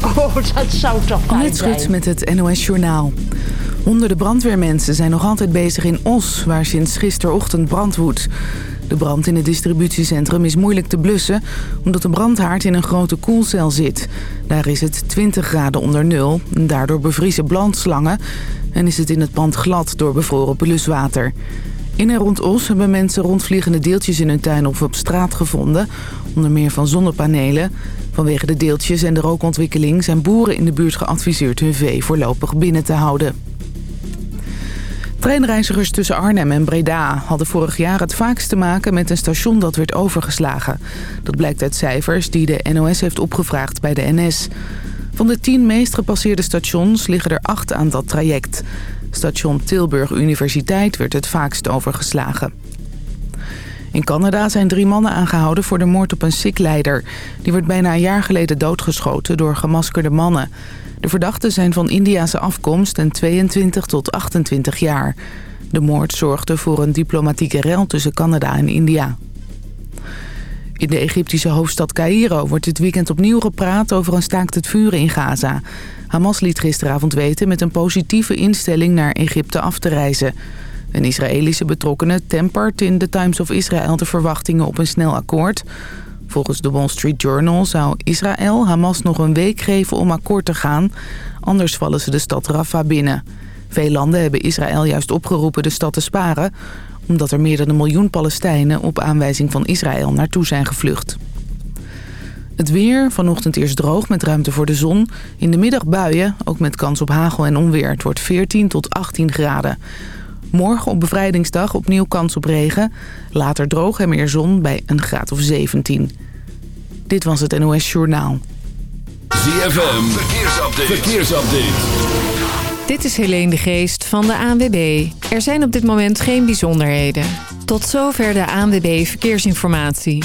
Oh, dat zou toch fijn zijn. met het NOS Journaal. Honderden brandweermensen zijn nog altijd bezig in Os... waar sinds gisterochtend brand woedt. De brand in het distributiecentrum is moeilijk te blussen... omdat de brandhaard in een grote koelcel zit. Daar is het 20 graden onder nul. Daardoor bevriezen brandslangen... en is het in het pand glad door bevroren bluswater. In en rond Os hebben mensen rondvliegende deeltjes in hun tuin of op straat gevonden. Onder meer van zonnepanelen. Vanwege de deeltjes en de rookontwikkeling zijn boeren in de buurt geadviseerd hun vee voorlopig binnen te houden. Treinreizigers tussen Arnhem en Breda hadden vorig jaar het vaakst te maken met een station dat werd overgeslagen. Dat blijkt uit cijfers die de NOS heeft opgevraagd bij de NS. Van de tien meest gepasseerde stations liggen er acht aan dat traject. Station Tilburg Universiteit werd het vaakst overgeslagen. In Canada zijn drie mannen aangehouden voor de moord op een Sikh-leider. Die werd bijna een jaar geleden doodgeschoten door gemaskerde mannen. De verdachten zijn van Indiase afkomst en 22 tot 28 jaar. De moord zorgde voor een diplomatieke rel tussen Canada en India. In de Egyptische hoofdstad Cairo wordt dit weekend opnieuw gepraat over een staakt het vuren in Gaza. Hamas liet gisteravond weten met een positieve instelling naar Egypte af te reizen. Een Israëlische betrokkene tempert in de Times of Israel de verwachtingen op een snel akkoord. Volgens de Wall Street Journal zou Israël Hamas nog een week geven om akkoord te gaan. Anders vallen ze de stad Rafah binnen. Veel landen hebben Israël juist opgeroepen de stad te sparen... omdat er meer dan een miljoen Palestijnen op aanwijzing van Israël naartoe zijn gevlucht. Het weer, vanochtend eerst droog met ruimte voor de zon. In de middag buien, ook met kans op hagel en onweer. Het wordt 14 tot 18 graden. Morgen op bevrijdingsdag opnieuw kans op regen. Later droog en meer zon bij een graad of 17. Dit was het NOS Journaal. ZFM, verkeersupdate. verkeersupdate. Dit is Helene de Geest van de ANWB. Er zijn op dit moment geen bijzonderheden. Tot zover de ANWB Verkeersinformatie.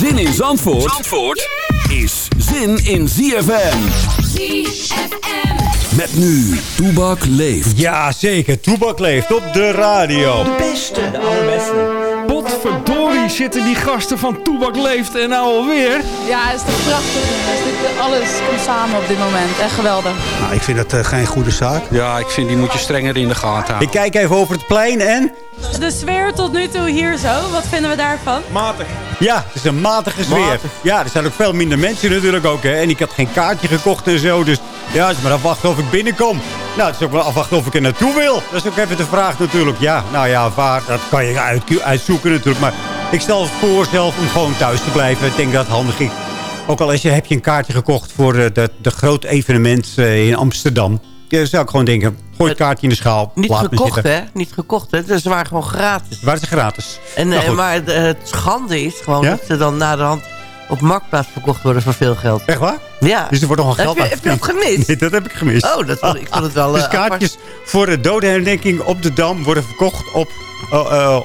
Zin in Zandvoort, Zandvoort is zin in ZFM. ZFM. Met nu, Toebak leeft. Ja, zeker. Toebak leeft op de radio. De beste, de allerbeste. Potverdorie zitten die gasten van Toebak Leeft en nou alweer. Ja, het is toch prachtig. Dit, alles komt samen op dit moment. Echt geweldig. Nou, ik vind dat uh, geen goede zaak. Ja, ik vind die moet je strenger in de gaten houden. Ik kijk even over het plein en... De sfeer tot nu toe hier zo, wat vinden we daarvan? Matig. Ja, het is een matige sfeer. Matig. Ja, er zijn ook veel minder mensen natuurlijk ook. Hè. En ik had geen kaartje gekocht en zo. Dus ja, is maar afwachten of ik binnenkom. Nou, het is ook wel afwachten of ik er naartoe wil. Dat is ook even de vraag natuurlijk. Ja, nou ja, waar, dat kan je uit, uitzoeken natuurlijk. Maar ik stel voor zelf om gewoon thuis te blijven. Ik denk dat het handig is. Ook al is je, heb je een kaartje gekocht voor de, de, de groot evenement uh, in Amsterdam. Dan zou ik gewoon denken, gooi het kaartje in de schaal. Niet gekocht, hè? Niet gekocht, hè? Dus ze waren gewoon gratis. Waar is het gratis? En, Nou, eh, maar het schande is gewoon Ja? dat ze dan na de hand op Marktplaats verkocht worden voor veel geld. Echt waar? Ja. Dus er wordt nog een Heb geld heb je dat gemist? Nee, dat heb ik gemist. Oh, dat vond, ik vond het wel... Dus eh, kaartjes voor de dodenherdenking op de Dam worden verkocht op, oh, eh,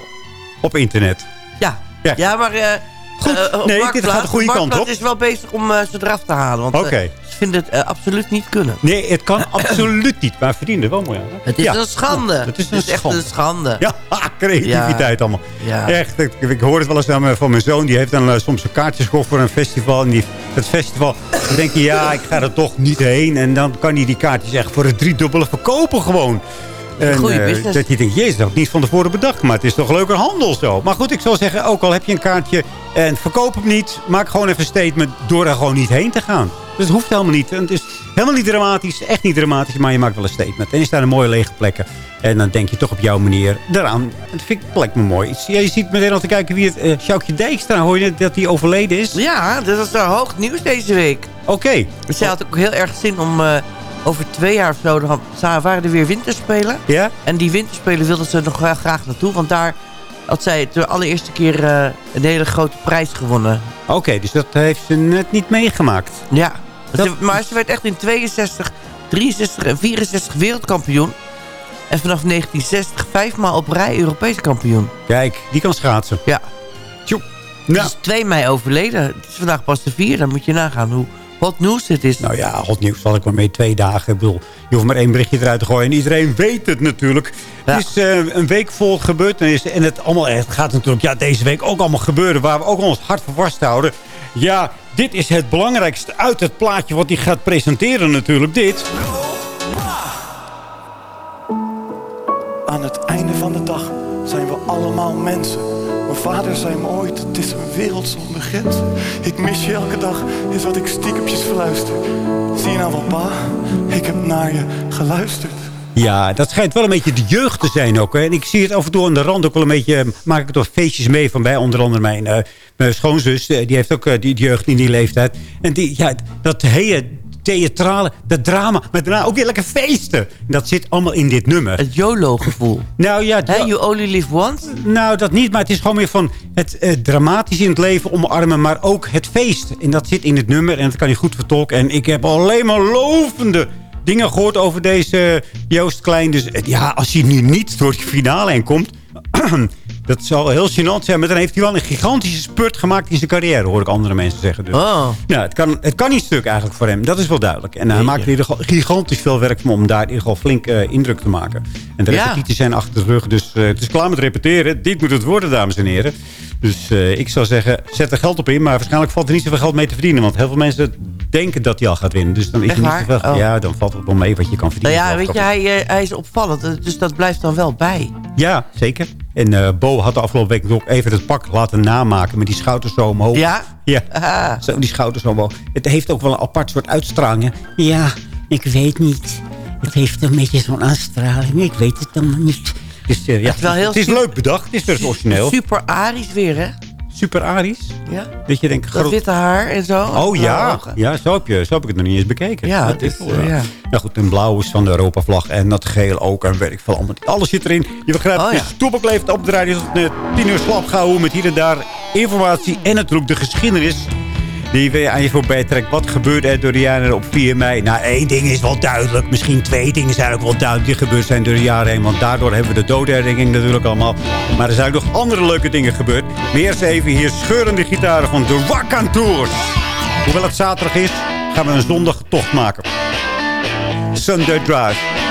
op internet. Ja, Ja. ja maar... eh, Goed. eh, op Nee, dit gaat de goede kant op. is wel bezig om eh, ze eraf te halen. Want eh, ze vinden het eh, absoluut niet kunnen. Nee, het kan absoluut niet. Maar verdienen er wel mooi hè? Het is Ja. een schande. Het is een echt schande. een schande. Ja, creativiteit allemaal. Ja. Echt, ik, ik hoor het wel eens van mijn zoon. Die heeft dan eh, soms een kaartjes gekocht voor een festival. En die, het festival, dan denk je, ja, ik ga er toch niet heen. En dan kan hij die kaartjes echt voor het driedubbele verkopen gewoon. En, eh, business. dat je denkt, jezus, dat had ik niet van tevoren bedacht. Maar het is toch leuker handel zo. Maar goed, ik zal zeggen, ook al heb je een kaartje en verkoop hem niet. Maak gewoon even een statement door er gewoon niet heen te gaan. Dus het hoeft helemaal niet. En het is helemaal niet dramatisch, echt niet dramatisch. Maar je maakt wel een statement. En is daar een mooie lege plekken. En dan denk je toch op jouw manier eraan. Dat vind ik, lijkt me mooi. Ja, je ziet meteen al te kijken wie het... eh Sjoukje Dijkstra, hoor je dat hij overleden is? Ja, dat was uh, hoog nieuws deze week. Oké. Dus zij had ook heel erg zin om eh, over twee jaar of zo... Dan waren er weer winterspelen. Ja? En die winterspelen wilden ze nog graag naartoe. Want daar had zij de allereerste keer eh, een hele grote prijs gewonnen. Oké, dus dat heeft ze net niet meegemaakt. Ja, Dat- Ze- maar ze werd echt in 62, 63 en 64 wereldkampioen. En vanaf 1960 vijfmaal op rij Europees kampioen. Kijk, die kan schaatsen. Ja. Tjoe. Ze Nou, is 2 mei overleden. Het is vandaag pas de vierde. Dan moet je nagaan hoe hot nieuws dit is. nou ja, hot nieuws zal ik maar mee twee dagen. Ik bedoel, je hoeft maar één berichtje eruit te gooien. En iedereen weet het natuurlijk. Ja. Het is eh, een week vol gebeurd. En, is, en het, allemaal, het gaat natuurlijk ja, deze week ook allemaal gebeuren. Waar we ook ons hart voor vasthouden. Ja, dit is het belangrijkste uit het plaatje wat hij gaat presenteren natuurlijk. Dit. Aan het einde van de dag zijn we allemaal mensen. Mijn vader zei me ooit, het is een wereld zonder grenzen. Ik mis je elke dag, is wat ik stiekempjes verluister. Zie je nou wel, pa? Ik heb naar je geluisterd. Ja, dat schijnt wel een beetje de jeugd te zijn ook. Hè. En ik zie het af en toe aan de rand ook wel een beetje... eh, maak ik toch feestjes mee van bij onder andere mijn, eh, mijn schoonzus. eh, die heeft ook eh, die, die jeugd in die leeftijd. En die, ja, dat hele theatrale, dat drama. Maar daarna ook weer lekker feesten. Dat zit allemaal in dit nummer. Het YOLO-gevoel. Nou ja, Hè, ja, you only live once? nou dat niet. Maar het is gewoon meer van het eh, dramatisch in het leven omarmen. Maar ook het feest. En dat zit in het nummer. En dat kan hij goed vertolken. En ik heb alleen maar lovende dingen gehoord over deze Joost Klein. Dus eh, ja, als hij nu niet door die finale heen komt... dat zal heel gênant zijn. Maar dan heeft hij wel een gigantische spurt gemaakt in zijn carrière. Hoor ik andere mensen zeggen. Dus. Oh. Ja, het kan, het kan niet stuk eigenlijk voor hem. Dat is wel duidelijk. En hij maakt in ieder geval gigantisch veel werk van om daar in ieder geval flink eh, indruk te maken. En de Ja. repetities zijn achter de rug. Dus eh, het is klaar met repeteren. Dit moet het worden, dames en heren. Dus eh, ik zou zeggen, zet er geld op in. Maar waarschijnlijk valt er niet zoveel geld mee te verdienen. Want heel veel mensen denken dat hij al gaat winnen. Dus dan is Echt er niet waar? zoveel. Oh. Ja, dan valt het wel mee wat je kan Nou verdienen. ja, weet je, hij, eh, hij is opvallend. eh, Dus dat blijft dan wel bij. Ja, zeker. En Bo had de afgelopen week nog even het pak laten namaken met die schouders zo omhoog. Ja? Ja, Ah. zo die schouders zo omhoog. Het heeft ook wel een apart soort uitstraling. hè. Ja, ik weet niet. Het heeft een beetje zo'n uitstraling. Ik weet het allemaal niet. Dus, eh, ja, Het is wel heel het is leuk bedacht. Het is best origineel. Super Arisch weer, hè? Super Aries. Ja? Dat je denkt... Dat witte haar en zo. Oh ja, ogen. ja zo, heb je, zo heb ik het nog niet eens bekeken. Ja, Dat het is is, wel, eh, ja. Nou goed, een blauw is van de Europavlag en dat geel ook. En weet ik veel allemaal. Alles zit erin. Je begrijpt, Oh, ja. stoepel leeft op de radio. tot uh, tien uur slap houden met hier en daar informatie. En natuurlijk de geschiedenis die we aan je voorbij. Wat gebeurde er door de jaren op 4 mei? Nou, één ding is wel duidelijk. Misschien twee dingen zijn ook wel duidelijk die gebeurd zijn door de jaren heen. Want daardoor hebben we de dodenherdenking natuurlijk allemaal. Maar er zijn ook nog andere leuke dingen gebeurd. Maar eerst even hier scheurende gitaren van de Wakantours. Hoewel het zaterdag is, gaan we een zondag tocht maken. Sunday Drive.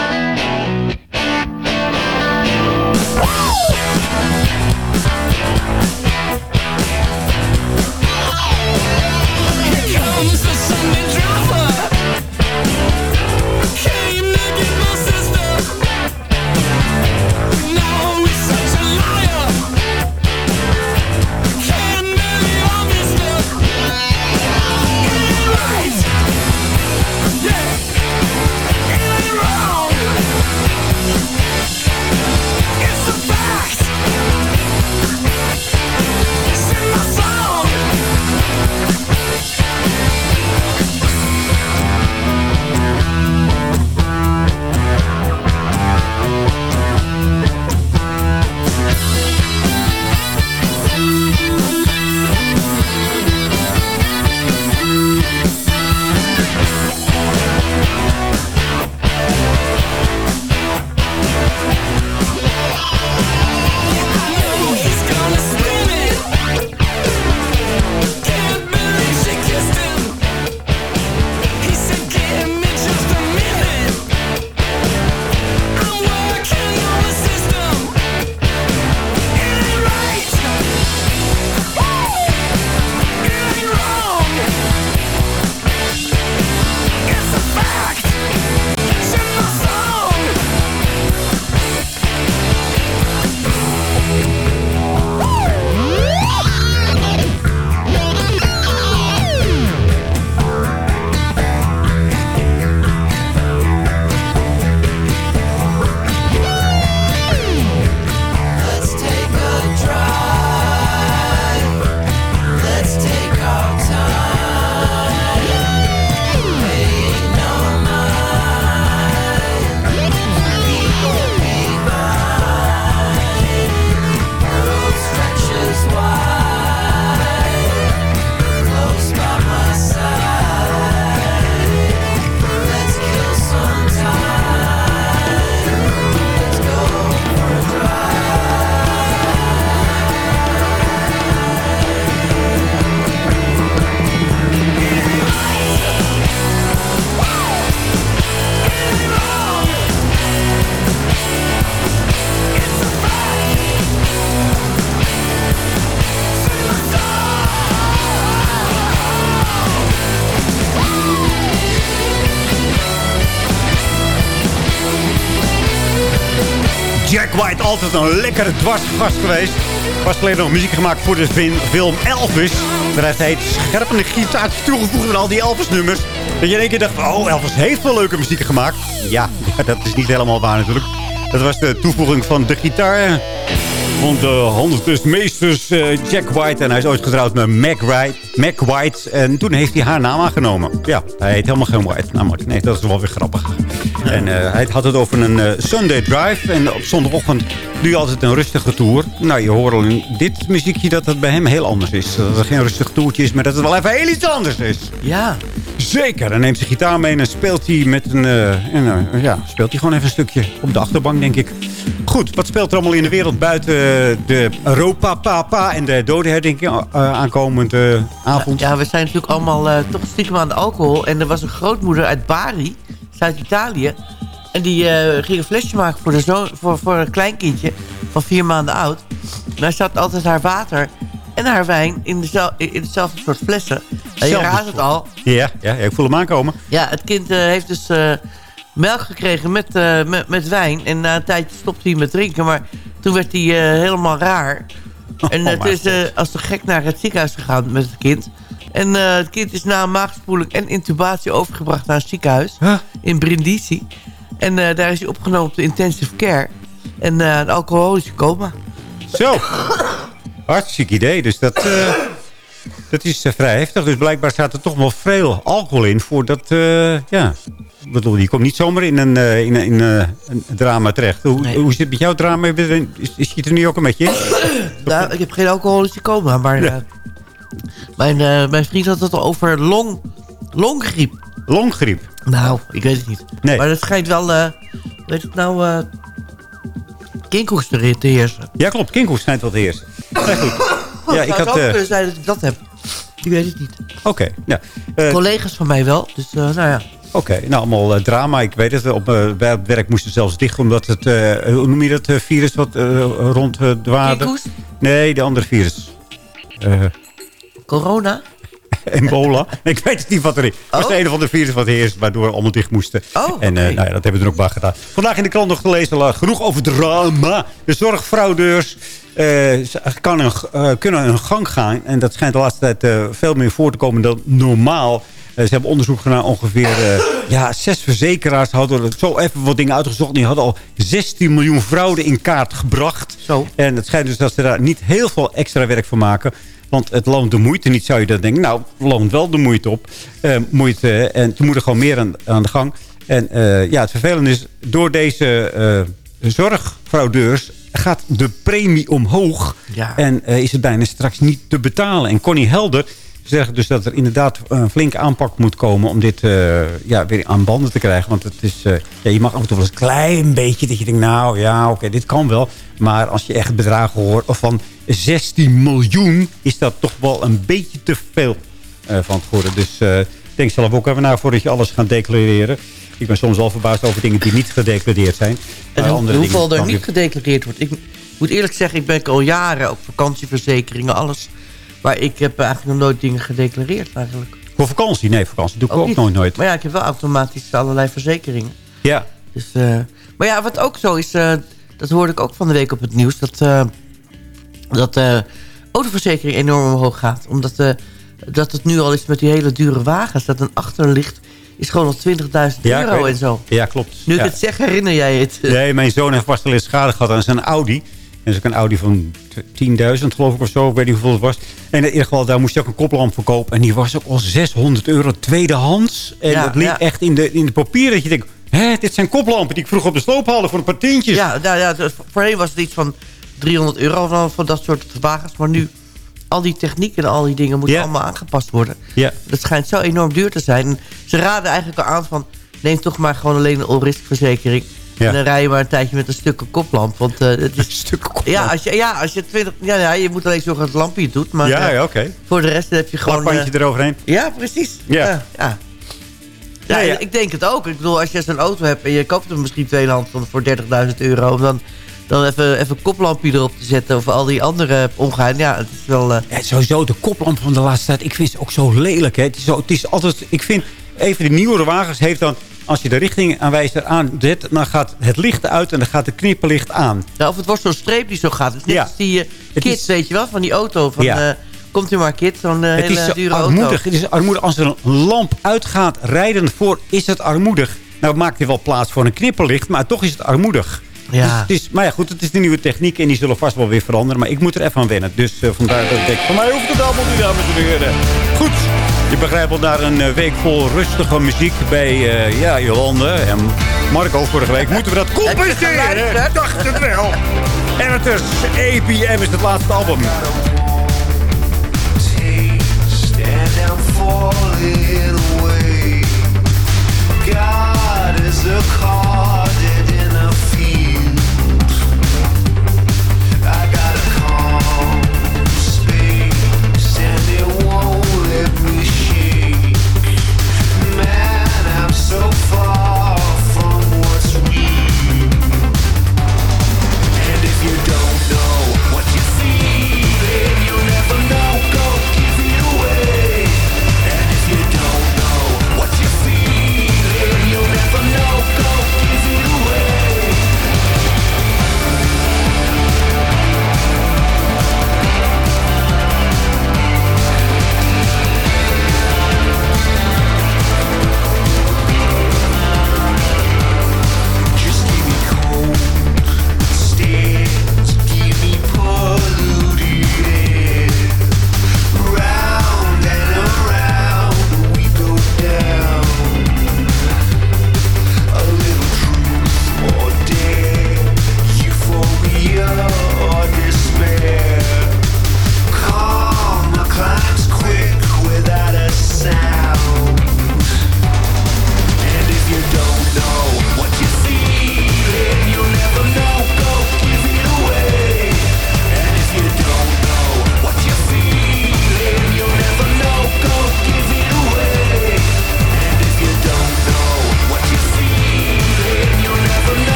Altijd een lekkere dwarsgast geweest. Was geleden nog muziek gemaakt voor de film Elvis. Daar heeft hij scherpende gitaar toegevoegd aan al die Elvis-nummers. Dat je in één keer dacht, oh, Elvis heeft wel leuke muziek gemaakt. Ja, dat is niet helemaal waar natuurlijk. Dat was de toevoeging van de gitaar van de honderdmeesters uh, Jack White. En hij is ooit getrouwd met Mac, Wright, Mac White. En toen heeft hij haar naam aangenomen. Ja, hij heet helemaal geen White namelijk. Nee, dat is wel weer grappig. En uh, hij had het over een uh, Sunday Drive. En op zondagochtend doe je altijd een rustige tour. Nou, je hoort al in dit muziekje dat het bij hem heel anders is. Dat het geen rustig toertje is, maar dat het wel even heel iets anders is. Ja. Zeker. Dan neemt zijn gitaar mee en speelt hij met een... en, ja, speelt hij gewoon even een stukje op de achterbank, denk ik. Goed, wat speelt er allemaal in de wereld buiten de Europa Papa en de dodenherdenking uh, aankomende avond? Ja, we zijn natuurlijk allemaal uh, toch stiekem aan de alcohol. En er was een grootmoeder uit Bari, Zuid-Italië. En die uh, ging een flesje maken voor, de zoon, voor, voor een kleinkindje van vier maanden oud. En hij zat altijd haar water en haar wijn in, dezel, in hetzelfde soort flessen. En je raadt het al. Ja, ja, ja, ik voel hem aankomen. Ja, het kind heeft dus melk gekregen met, met, met wijn. En na een tijdje stopte hij met drinken. Maar toen werd hij helemaal raar. En uh, toen is als de gek naar het ziekenhuis gegaan met het kind. En het kind is na een maagspoeling en intubatie overgebracht naar een ziekenhuis. Huh? In Brindisi. En daar is hij opgenomen op de intensive care. En een alcoholische coma. Zo. Hartstikke idee. Dus dat... Dat is vrij heftig. Dus blijkbaar staat er toch wel veel alcohol in. Voordat, uh, ja... Ik bedoel, je komt niet zomaar in een, in, in een drama terecht. Hoe, nee. hoe zit het met jouw drama? Is, is je er nu ook een beetje in? nou, ik heb geen alcoholische coma, maar... Ja. Mijn, mijn vriend had het al over long, longgriep. Longgriep? Nou, ik weet het niet. Nee. Maar het schijnt wel... weet het nou... Uh, kinkhoest te heersen. Ja, klopt. Kinkhoest schijnt wel te heersen. Nee, goed. Ja, ik had... Het uh... zijn dat ik dat heb. Ik weet het niet. Oké. Okay, ja. uh, Collega's van mij wel. Dus, uh, nou ja. Oké, okay, nou allemaal uh, drama. Ik weet het. Op, uh, bij het werk moesten zelfs dicht omdat het, uh, hoe noem je dat virus wat rond de waarde? Nee, de andere virus. Corona? Ebola. ik weet het niet wat er is. Het was Oh. een of andere virus wat heerst, waardoor we allemaal dicht moesten. Oh, en oké. nou ja, dat hebben we er ook bij gedaan. Vandaag in de krant nog gelezen, uh, genoeg over drama. De zorgfraudeurs uh, kan een, kunnen hun gang gaan. En dat schijnt de laatste tijd veel meer voor te komen dan normaal. ze hebben onderzoek gedaan. Ongeveer ja, zes verzekeraars hadden zo even wat dingen uitgezocht. Die hadden al 16 miljoen fraude in kaart gebracht. Zo. En het schijnt dus dat ze daar niet heel veel extra werk van maken. Want het loont de moeite niet, zou je dan denken. Nou, loont wel de moeite op. Uh, moeite, en toen moet er gewoon meer aan, aan de gang. En uh, ja, het vervelende is, door deze uh, zorgfraudeurs gaat de premie omhoog. Ja. En is het bijna straks niet te betalen. En Connie Helder zegt dus dat er inderdaad een flinke aanpak moet komen... om dit ja, weer aan banden te krijgen. Want het is, ja, je mag af en toe wel eens een klein beetje... dat je denkt, nou ja, oké, okay, dit kan wel. Maar als je echt bedragen hoort of van 16 miljoen... is dat toch wel een beetje te veel uh, van het geworden. Dus denk zelf ook even na voordat je alles gaat declareren. Ik ben soms al verbaasd over dingen die niet gedeclareerd zijn. En hoe, hoeveel er niet gedeclareerd wordt. Ik moet eerlijk zeggen, ik ben al jaren... ook vakantieverzekeringen, alles... maar ik heb eigenlijk nog nooit dingen gedeclareerd eigenlijk. Voor vakantie? Nee, vakantie doe ik ook, ook nooit nooit. Maar ja, ik heb wel automatisch allerlei verzekeringen. Ja. Dus, uh, maar ja, wat ook zo is... dat hoorde ik ook van de week op het nieuws... dat, uh, dat de autoverzekering enorm omhoog gaat. Omdat dat het nu al is met die hele dure wagens... dat een achterlicht is gewoon al 20.000 ja, euro en zo. Ja, klopt. Nu ik het zeg, herinner jij het? Nee, mijn zoon heeft vast wel eens schade gehad aan zijn Audi. Is ook een Audi van 10.000 geloof ik of zo. Ik weet niet hoeveel het was. En in ieder geval, daar moest je ook een koplamp verkopen. En die was ook al 600 euro tweedehands. En Ja, dat ja. echt in de, in de papier dat je denkt... Hé, dit zijn koplampen die ik vroeger op de sloop haalde voor een paar tientjes. Ja, nou, ja dus voorheen was het iets van 300 euro van, van dat soort wagens. Maar nu, al die techniek en al die dingen moeten Ja. allemaal aangepast worden. Ja. Dat schijnt zo enorm duur te zijn. En ze raden eigenlijk al aan van... neem toch maar gewoon alleen een all-risk verzekering. Ja. En dan rij je maar een tijdje met een stukje koplamp. Want eh, het is... Stukken koplamp. Ja, als je, ja, als je 20... Ja, ja, je moet alleen zorgen dat het lampje het doet. Maar Ja, eh, ja, oké. voor de rest heb je gewoon... Plakbandje eh, eroverheen. ja, precies. Ja. Ja, ja. Ik denk het ook. Ik bedoel, als je zo'n auto hebt en je koopt hem misschien tweedehands van voor 30.000 euro... om dan, dan even, even een koplampje erop te zetten of al die andere ongeheim. Ja, het is wel... Ja, sowieso, de koplamp van de laatste tijd. Ik vind ze ook zo lelijk. Hè. Het, is zo, het is altijd, ik vind, even de nieuwere wagens heeft dan als je de richtingaanwijzer aanzet... dan gaat het licht uit en dan gaat het knipperlicht aan. Ja, of het wordt zo'n streep die zo gaat. Het is net Ja. als die uh, Het kids, is- weet je wel, van die auto. Van, Ja. eh, komt u maar, kid, zo'n eh, het hele is zo dure armoedig. auto. Het is armoedig. Als er een lamp uitgaat rijden voor, is het armoedig. Nou maakt hij wel plaats voor een knipperlicht, maar toch is het armoedig. Ja. Dus het is, maar ja, goed, het is de nieuwe techniek en die zullen vast wel weer veranderen. Maar ik moet er even aan wennen. Dus eh, vandaar dat ik denk, van mij hoeft het allemaal niet, dames en heren. Goed, je begrijpt wel naar een eh, week vol rustige muziek bij eh, ja, Jolande en Marco vorige week. Moeten we dat compenseren? Ik dacht het wel. En het is APM is het laatste album. God is a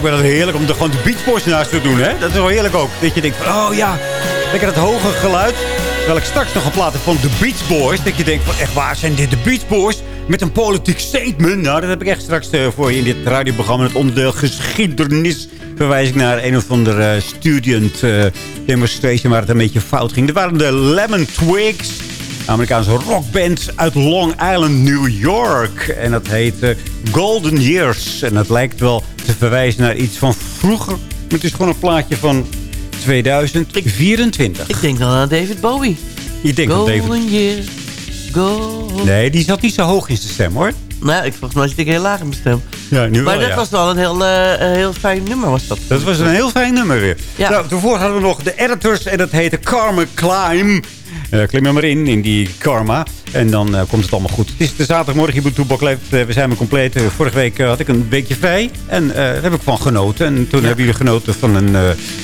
lijkt me dat heerlijk om er gewoon de Beach Boys naast te doen, hè? Dat is wel heerlijk ook. Dat je denkt van, oh ja, lekker het hoge geluid. Terwijl ik straks nog een plaat van de Beach Boys. Dat je denkt van, echt waar zijn dit de Beach Boys? Met een politiek statement. Nou, dat heb ik echt straks eh, voor je in dit radioprogramma. Het onderdeel geschiedenis verwijs ik naar een of andere student eh, demonstration waar het een beetje fout ging. Er waren de Lemon Twigs. Amerikaanse rockband uit Long Island, New York. En dat heet eh, Golden Years. En dat lijkt wel te verwijzen naar iets van vroeger. Maar het is gewoon een plaatje van 2024. Ik denk dan aan David Bowie. Je denkt aan David... Golden years, golden... Nee, die zat niet zo hoog in zijn stem, hoor. Nou, ik, volgens mij zit ik heel laag in mijn stem. Ja, nu maar wel, dat ja. was wel een heel, eh, heel fijn nummer, was dat. Dat was een heel fijn nummer weer. Ja. Nou, daarvoor hadden we nog de editors en dat heette Karma Climb. Eh, klim er maar in, in die karma. En dan eh, komt het allemaal goed. Het is de zaterdagmorgen hier bij leeft. Eh, we zijn weer compleet. Vorige week had ik een weekje vrij. En daar heb ik van genoten. En toen hebben jullie genoten van een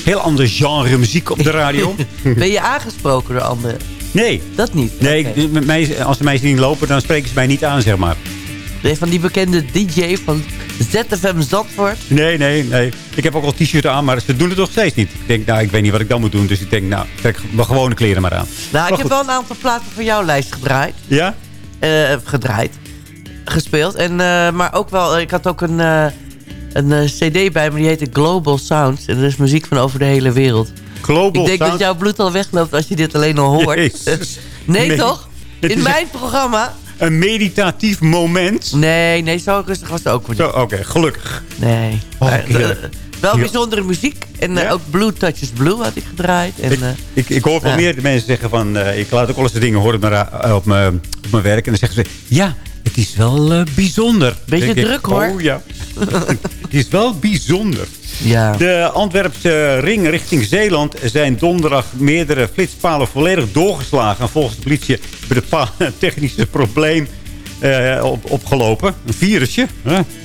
heel ander genre muziek op de radio. Ben je aangesproken door anderen? nee. Dat niet? Nee, ik- mij, als de meisjes niet lopen, dan spreken ze mij niet aan, zeg maar. Je van die bekende DJ van ZFM Zandvoort? Nee, nee, nee. Ik heb ook al t-shirt aan, maar ze doen het nog steeds niet. Ik denk, nou, ik weet niet wat ik dan moet doen. Dus ik denk, nou, trek mijn gewone kleren maar aan. Nou, Maar ik heb wel een aantal platen van jouw lijst gedraaid. Ja? Eh, gedraaid. Gespeeld. En, eh, maar ook wel, ik had ook een, eh, een eh, cd bij me, die heette Global Sounds. En dat is muziek van over de hele wereld. Global ik denk dat jouw bloed al wegloopt als je dit alleen al hoort. Nee, Nee. toch? In mijn programma? Een meditatief moment. Nee, nee, zo rustig was het ook weer niet. oké, gelukkig. Nee. Oh, Maar, eh, wel bijzondere muziek. En eh, ook Blue Touches Blue had ik gedraaid. En, Ik, eh, ik, ik hoor wel meer mensen zeggen van... ik laat ook eens de dingen horen op mijn, op mijn, op mijn werk. En dan zeggen ze... Ja, het is wel bijzonder. Beetje ik, druk, hoor. Oh ja. het is wel bijzonder. ja. De Antwerpse ring richting Zeeland zijn donderdag meerdere flitspalen volledig doorgeslagen. En volgens de politie hebben de technische probleem eh, op, opgelopen. Een virusje.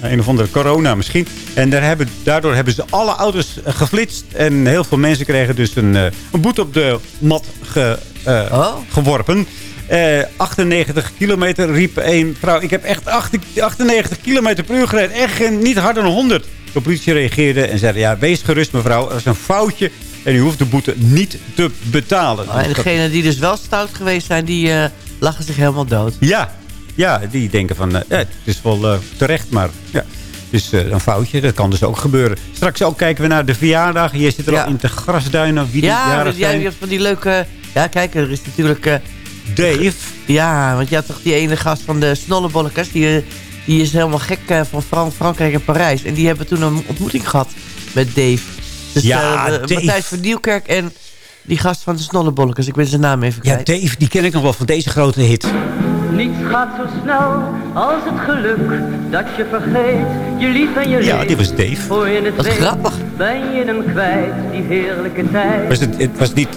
Een of andere corona misschien. En daar hebben, daardoor hebben ze alle auto's geflitst. En heel veel mensen kregen dus een, eh, een boete op de mat ge, eh, Oh. geworpen. Eh, 98 kilometer riep een vrouw. Ik heb echt 80 98 kilometer per uur gereden. Echt niet harder dan 100. De politie reageerde en zei... Ja, wees gerust mevrouw. Dat is een foutje. En u hoeft de boete niet te betalen. Oh, en degenen die dus wel stout geweest zijn, die eh, lachen zich helemaal dood. ja, ja, die denken van... eh, ja, het is wel eh, terecht, maar... Ja. Dus eh, een foutje, dat kan dus ook gebeuren. Straks ook kijken we naar de verjaardag. Je zit er Ja. al in te grasduinen. Wie die Ja, maar jij hebt van die leuke... Ja, kijk, er is natuurlijk... eh, Dave. ja, want je had toch die ene gast van de Snollebollekers. Die, eh, die is helemaal gek eh, van Fran- Frankrijk en Parijs. En die hebben toen een ontmoeting gehad met Dave. Dus Ja, eh, Dave. Matthijs van Nieuwkerk en die gast van de Snollebollekers. Ik ben zijn naam even Ja, kwijt. Dave, die ken ik nog wel van deze grote hit. Niets gaat zo snel als het geluk dat je vergeet. Je lief en je Ja, dit was Dave. Voor je het Wat weet, grappig. Ben je hem kwijt, die heerlijke tijd. Was het, het was niet...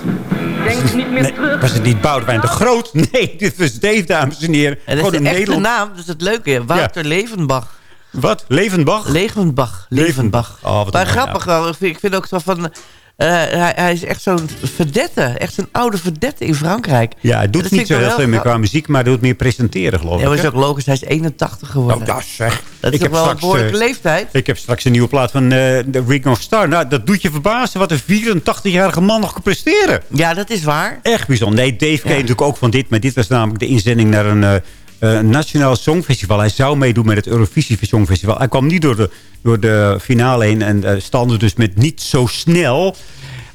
Denk niet meer Nee, terug. was het niet Boudewijn de Groot? Nee, dit was Dave, dames en heren. En dat Gewoon is de een echte Nederland- naam, dus het leuke. Wouter Levenbach. Wat? Levenbach? Levenbach. Levenbach. Oh, wat maar grappig wel. Ik vind, ik vind ook zo van... eh, hij, hij is echt zo'n verdette. Echt zo'n oude verdette in Frankrijk. Ja, hij doet Dat niet zo ik heel veel meer qua muziek, maar hij doet meer presenteren, geloof Ja, ik. maar is hè? ook logisch. Hij is 81 geworden. Oh, dat zeg. Dat is ook wel een behoorlijke eh, leeftijd. Ik heb straks een nieuwe plaat van eh de Ring of Star. Nou, dat doet je verbazen wat een 84-jarige man nog kan presteren. Ja, dat is waar. Echt bijzonder. Nee, Dave je natuurlijk ook van dit. Maar dit was namelijk de inzending naar een eh, nationaal songfestival. Hij zou meedoen met het Eurovisie Songfestival. Hij kwam niet door de, door de finale heen. En uh, stande dus met niet zo snel.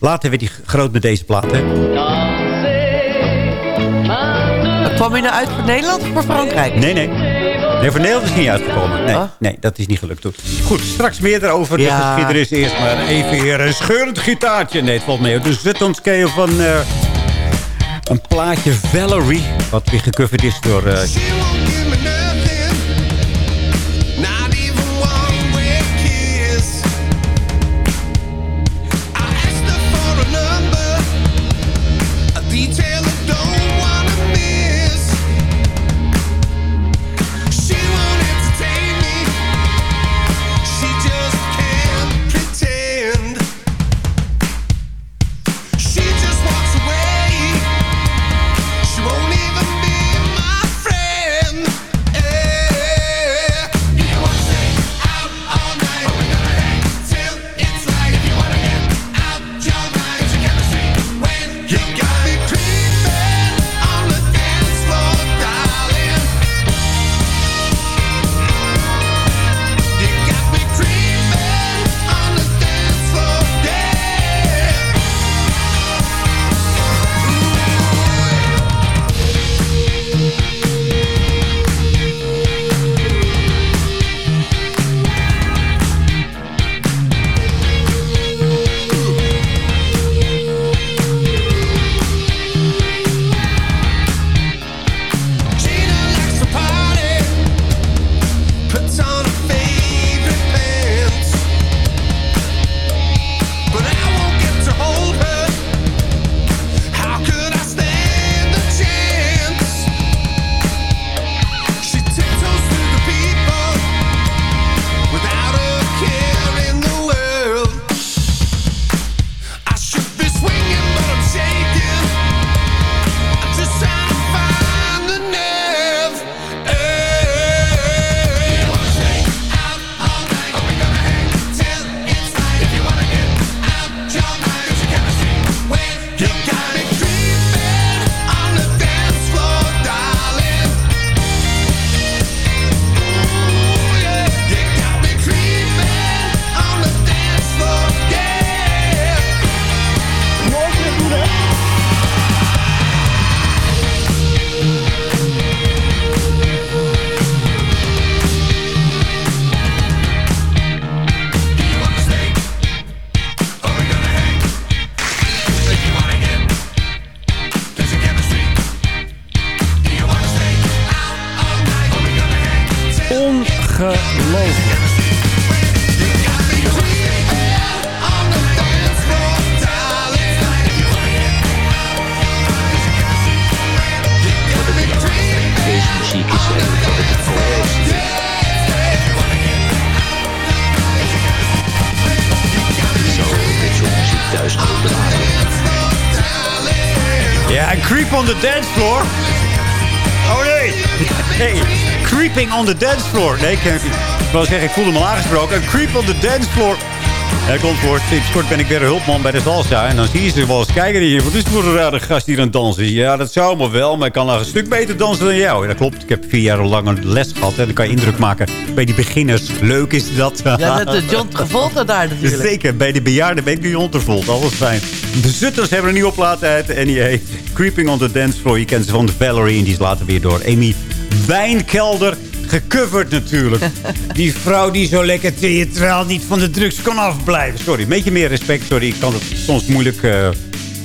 Later werd hij groot met deze plaat. Hè? Kwam je nou uit voor Nederland of voor Frankrijk? Nee, nee. Nee, voor Nederland is niet uitgekomen. Nee, Oh. nee, dat is niet gelukt toen. Goed, straks meer daarover. Ja. De geschiedenis eerst maar even hier een scheurend gitaartje. Nee, het valt mee. Dus zet ons kijken van eh, een plaatje Valerie. Wat weer gecoverd is door... eh, Creeping on the Dance Floor. Nee, ik, ik wil zeggen, ik voelde me al aangesproken. Een Creep on the Dance Floor. Hij komt voor. Sinds kort ben ik weer een hulpman bij de salsa. En dan zie je ze wel eens kijken hier. Wat is het voor een rare gast die aan het dansen is? Ja, dat zou maar wel. Maar ik kan nog een stuk beter dansen dan jou. Ja, dat klopt. Ik heb vier jaar lang een les gehad. En dan kan je indruk maken bij die beginners. Leuk is dat. Ja, met de John Travolta daar natuurlijk. Zeker, bij de bejaarden ben ik nu John Travolta. Alles fijn. De Zutters hebben een nieuwe plaat uit. En die heet Creeping on the Dance Floor. Je kent ze van Valerie. En die is later weer door Amy Wijnkelder gecoverd natuurlijk. Die vrouw die zo lekker theatraal niet van de drugs kan afblijven. Sorry, een beetje meer respect. Sorry, ik kan het soms moeilijk eh,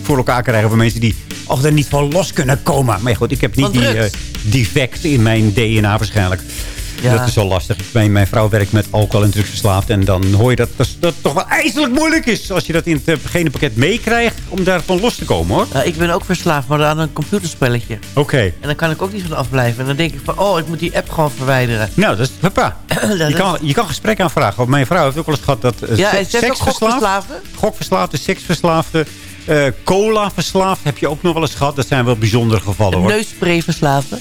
voor elkaar krijgen voor mensen die of er niet van los kunnen komen. Maar goed, ik heb niet die eh, defect in mijn DNA waarschijnlijk. Ja. Dat is wel lastig. Mijn, mijn vrouw werkt met alcohol en drugsverslaafd. En dan hoor je dat dat, dat toch wel ijzerlijk moeilijk is... als je dat in het uh, pakket meekrijgt om daarvan los te komen, hoor. Ja, ik ben ook verslaafd, maar aan een computerspelletje. Oké. En dan kan ik ook niet van afblijven. En dan denk ik van, oh, ik moet die app gewoon verwijderen. Nou, dat is papa. Je kan, je kan gesprek aanvragen. Want mijn vrouw heeft ook wel eens gehad dat... eh, Ja, se- en ze heeft ook seksverslaafd- gokverslaafden? Gokverslaafde, seksverslaafde, eh cola verslaafd heb je ook nog wel eens gehad. Dat zijn wel bijzondere gevallen, hoor. neusspray verslaafden.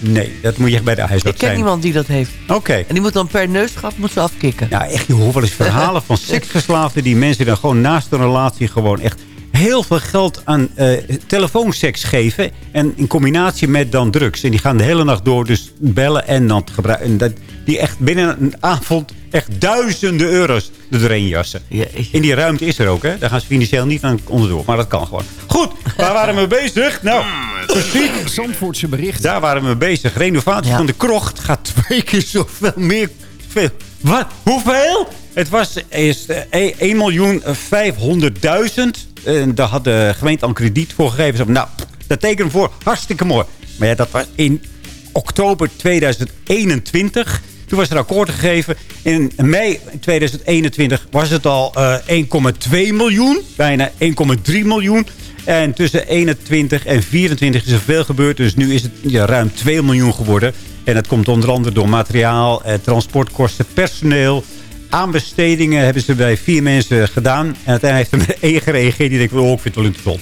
Nee, dat moet je echt bij de huisarts Ik ken zijn. iemand die dat heeft. Oké. En die moet dan per neusgat moet ze afkicken. Ja, echt, je hoort wel eens verhalen van seksverslaafden... die mensen dan gewoon naast een relatie gewoon echt heel veel geld aan eh, telefoonseks geven. En in combinatie met dan drugs. En die gaan de hele nacht door dus bellen en dan gebruiken. En dat, die echt binnen een avond echt duizenden euro's er doorheen jassen. In die ruimte is er ook, hè. Daar gaan ze financieel niet aan onderdoor. Maar dat kan gewoon. Goed, waar waren we bezig? Nou, muziek. Zandvoortse bericht. Daar waren we bezig. Renovatie van de krocht gaat twee keer zoveel meer. Veel. Wat? Hoeveel? Het was eerst eh, 1 miljoen 500.000. En daar had de gemeente al krediet voor gegeven. Nou, dat tekenen voor. Hartstikke mooi. Maar ja, dat was in oktober 2021. Toen was er akkoord gegeven. In mei 2021 was het al eh 1,2 miljoen. Bijna 1,3 miljoen. En tussen 21 en 24 is er veel gebeurd. Dus nu is het ja, ruim 2 miljoen geworden. En dat komt onder andere door materiaal, eh, transportkosten, personeel. Aanbestedingen hebben ze bij vier mensen gedaan. En uiteindelijk heeft er maar één gereageerd. Die denkt, oh, ik vind het wel interessant.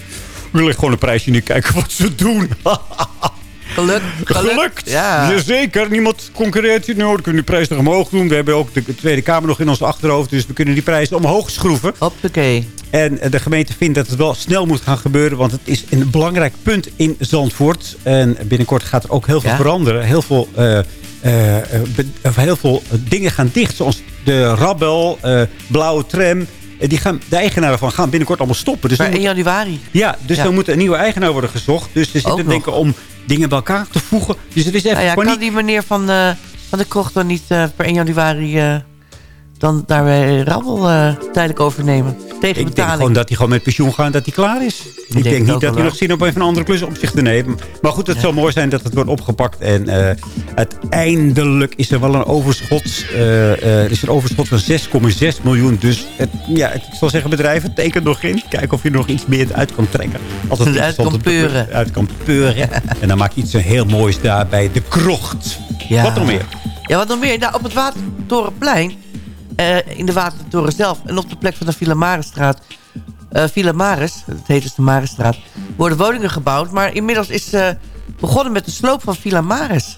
Wil ik gewoon een prijsje nu kijken wat ze doen. Geluk, Gelukt. Ja. Jazeker. Niemand concurreert hier. Nou, dan kunnen we de prijs nog omhoog doen. We hebben ook de Tweede Kamer nog in ons achterhoofd. Dus we kunnen die prijs omhoog schroeven. Hoppakee. En eh, de gemeente vindt dat het wel snel moet gaan gebeuren. Want het is een belangrijk punt in Zandvoort. En binnenkort gaat er ook heel veel Ja. veranderen. Heel veel, eh, eh, heel veel dingen gaan dicht. Zoals de Rabbel, Blauwe Tram. Eh, Die gaan, de eigenaren van gaan binnenkort allemaal stoppen. Dus Maar in moet- januari. ja, dus Ja. dan moet een nieuwe eigenaar worden gezocht. Dus ze zitten denken om dingen bij elkaar te voegen. Dus het is even Nou ja, paniek. kan die meneer van, eh, van de krocht dan niet eh, per 1 januari... dan daar bij Rabbel eh, tijdelijk overnemen? Tegen Ik denk gewoon dat hij gewoon met pensioen gaat en dat hij klaar is. Ik denk niet dat hij nog zin op even een andere klus op zich te nemen. Maar goed, het zal mooi zijn dat het wordt opgepakt. En eh, uiteindelijk is er wel een overschot. Eh, er is een overschot van 6,6 miljoen. Dus het, ja, ik zal zeggen, bedrijven, teken nog in. Kijken of je nog iets meer uit kan trekken. Altijd Uit kan peuren. Uit kan peuren. en dan maak je iets heel moois daar bij de krocht. Ja. Wat nog meer? Ja, wat nog meer? Nou, op het Watertorenplein, in de Watertoren zelf... en op de plek van de Villa Marisstraat... eh Villa Maris, het heet dus de Marisstraat... worden woningen gebouwd. Maar inmiddels is eh, begonnen met de sloop van Villa Maris.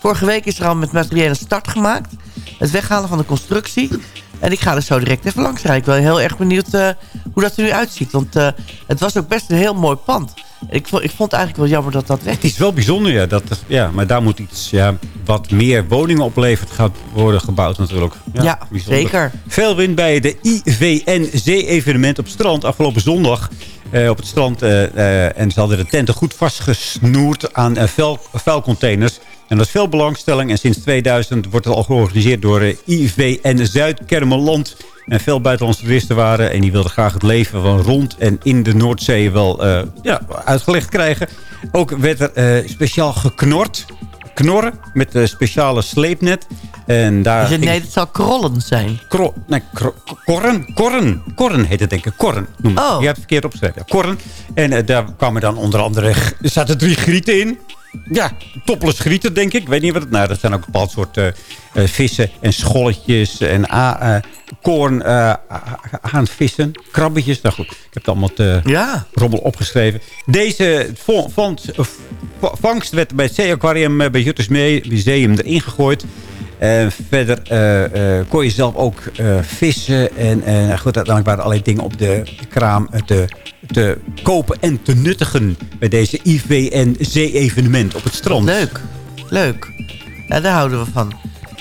Vorige week is er al met materiële start gemaakt. Het weghalen van de constructie. En ik ga er zo direct even langs rijden. Ik ben heel erg benieuwd eh, hoe dat er nu uitziet. Want eh, het was ook best een heel mooi pand. Ik vond, ik vond het eigenlijk wel jammer dat dat weg Het is wel bijzonder, ja. Dat, ja maar daar moet iets ja, wat meer woningen oplevert gaat worden gebouwd natuurlijk. Ja, zeker. Veel wind bij de IVN Zee-evenement op het strand afgelopen zondag. eh, op het strand. eh, eh, en ze hadden de tenten goed vastgesnoerd aan eh, vuil, vuilcontainers. En dat is veel belangstelling. En sinds 2000 wordt het al georganiseerd door IVN Zuid-Kermeland. En veel buitenlandse toeristen waren. En die wilden graag het leven van rond en in de Noordzee wel eh, ja, uitgelegd krijgen. Ook werd er eh, speciaal geknord. Knorren met een speciale sleepnet. En daar Dus, nee, het zal krollen zijn. Kro nee, kro korren, korren, korren heet het denk ik. Korren noem het. Oh. Je hebt het verkeerd opgeschreven. Korren. En eh, daar kwamen dan onder andere... Er zaten drie grieten in. Ja, topless grieten denk ik. Ik weet niet wat het... Nou, dat zijn ook een bepaald soort eh, eh, vissen en scholletjes en a- eh, koorn, eh, haanvissen, krabbetjes. Nou goed, ik heb het allemaal te Ja. rommel opgeschreven. Deze vo- vond- vangst werd bij het zeeaquarium eh, bij Jutters Museum erin gegooid. En verder eh, eh, kon je zelf ook eh, vissen. En eh, goed, uiteindelijk waren er allerlei dingen op de kraam te, te kopen en te nuttigen. Bij deze IVN-zee-evenement op het strand. Leuk. Leuk. Ja, daar houden we van.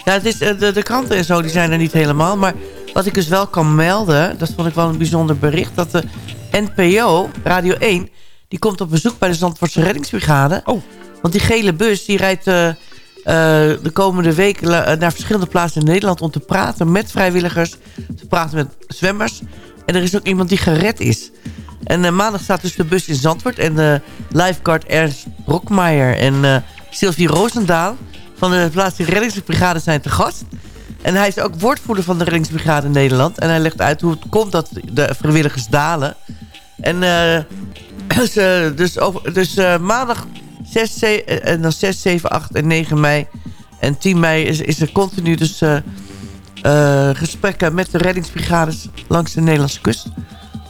Ja, het is, de, de kranten en zo die zijn er niet helemaal. Maar wat ik dus wel kan melden... dat vond ik wel een bijzonder bericht... dat de NPO, Radio 1... die komt op bezoek bij de Zandvoortse reddingsbrigade. Oh. Want die gele bus die rijdt de komende weken... eh, naar verschillende plaatsen in Nederland... om te praten met vrijwilligers. Te praten met zwemmers. En er is ook iemand die gered is. En eh, maandag staat dus de bus in Zandvoort. En de lifeguard Ernst Brokmeijer en eh, Sylvie Roosendaal... van de plaatselijke reddingsbrigade zijn te gast. En hij is ook woordvoerder van de reddingsbrigade Nederland. En hij legt uit hoe het komt dat de vrijwilligers dalen. En eh, dus, eh, dus, dus eh, maandag 6, 7, en dan 6, 7, 8 en 9 mei... en 10 mei is, is er continu dus... eh, eh, gesprekken met de reddingsbrigades langs de Nederlandse kust.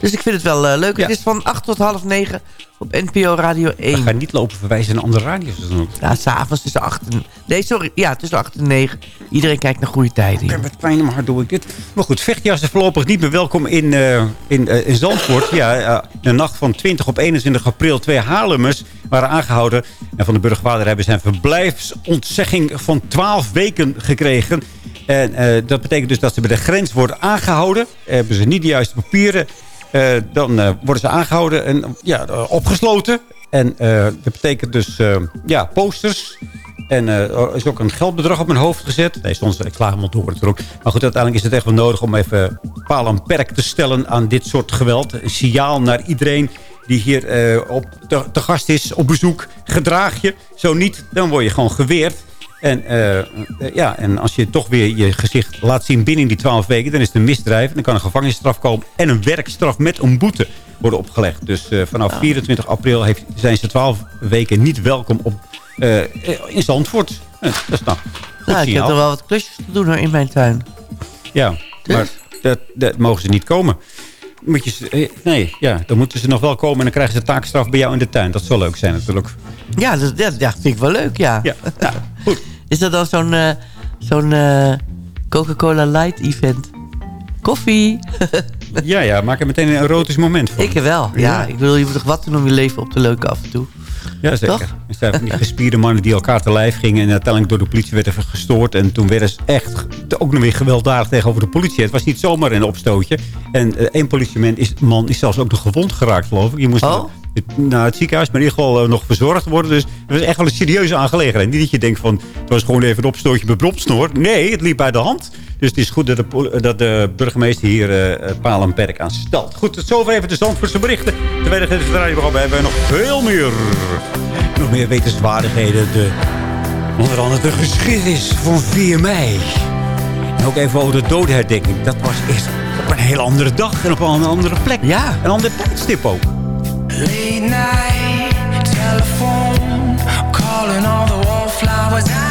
Dus ik vind het wel eh, leuk. Het is van 8 tot half 9 op NPO Radio 1. We gaan niet lopen verwijzen naar andere radio's. Ja, s'avonds tussen 8 en... Nee, sorry. Ja, tussen 8 en 9. Iedereen kijkt naar goede tijden. Ik het pijn, maar doe ik dit. Maar goed, vechtjas is voorlopig niet meer welkom in, eh, in, eh, in Zandvoort. Ja, de nacht van 20 op 21 april twee Haarlemmers waren aangehouden. En van de burgervader hebben ze een verblijfsontzegging van 12 weken gekregen. En dat betekent dus dat ze bij de grens worden aangehouden. Hebben ze niet de juiste papieren. Eh, dan eh, worden ze aangehouden en ja, eh, opgesloten. En dat betekent dus ja, posters. En er is ook een geldbedrag op mijn hoofd gezet. Nee, soms ik sla hem al door natuurlijk. Maar goed, uiteindelijk is het echt wel nodig om even paal en perk te stellen aan dit soort geweld. Een signaal naar iedereen die hier op te, te gast is op bezoek. Gedraag je. Zo niet, dan word je gewoon geweerd. En, eh, eh, ja, en als je toch weer je gezicht laat zien binnen die 12 weken... dan is het een misdrijf. Dan kan een gevangenisstraf komen. En een werkstraf met een boete worden opgelegd. Dus eh, vanaf 24 april heeft, zijn ze 12 weken niet welkom op, in Zandvoort. Dat is nou goed Nou, ik heb er wel wat klusjes te doen hoor, in mijn tuin. Ja, maar dat, dat mogen ze niet komen. Moet je, ze- eh, nee, ja, dan moeten ze nog wel komen en dan krijgen ze taakstraf bij jou in de tuin. Dat zou leuk zijn natuurlijk. Ja, dat, dat, dat vind ik wel leuk, ja. Ja, nou, goed. Is dat dan zo'n eh, zo'n eh, Coca-Cola Light event? Koffie. Ja, ja, maak er meteen een erotisch moment van. Ik wel, ja. Ik bedoel, je moet toch wat doen om je leven op te leuken af en toe. Ja, zeker. Toch? Er zijn van die gespierde mannen die elkaar te lijf gingen... en uiteindelijk door de politie werden gestoord. En toen werden ze echt ook nog weer gewelddadig tegenover de politie. Het was niet zomaar een opstootje. En eh, één politieman is, man is zelfs ook nog gewond geraakt, geloof ik. Die moest Oh? naar het ziekenhuis, maar in ieder geval eh, nog verzorgd worden. Dus het was echt wel een serieuze aangelegenheid. Niet dat je denkt van, het was gewoon even een opstootje met bromsnoor. Nee, het liep bij de hand. Dus het is goed dat de, pol- dat de burgemeester hier eh, het paal en perk aan stelt. Goed, tot zover even de Zandvoortse berichten. Terwijl we het radioprogramma hebben we nog veel meer. Nog meer wetenswaardigheden. De, onder andere de geschiedenis van 4 mei. En ook even over de dodenherdenking. Dat was eerst op een heel andere dag en op een andere plek. Ja. Een ander tijdstip ook. Late night telephone, calling all the wallflowers I